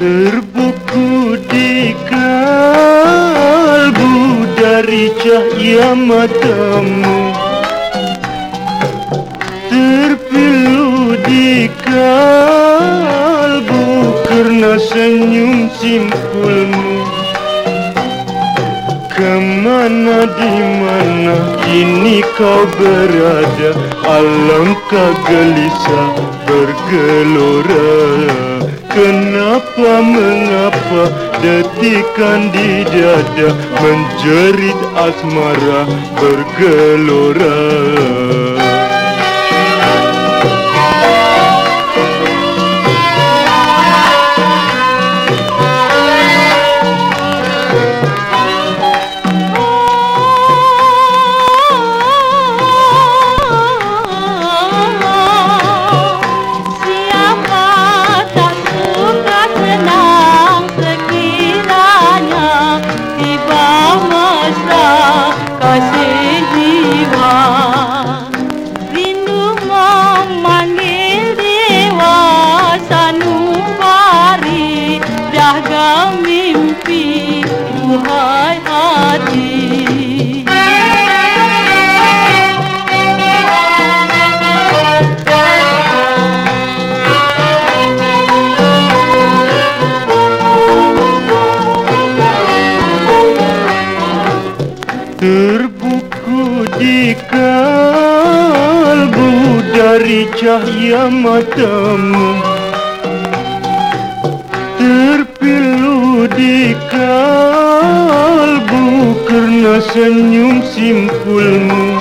Terbuku di kalbu dari cahaya matamu. Terpilu di kalbu karena senyum simpulmu. Kemana di mana kini kau berada? Alangkah gelisah bergelora Kenapa mengapa detikan di dada Menjerit asmara bergelora mimpi Duhai hati. Terbuku di kalbu dari cahaya matamu. Terpilu senyum simpulmu.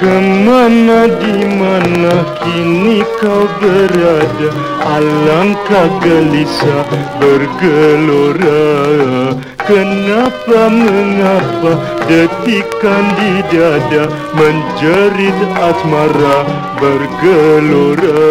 Kemana di mana kini kau berada? Alangkah gelisah bergelora. Kenapa mengapa detikan di dada Menjerit asmara bergelora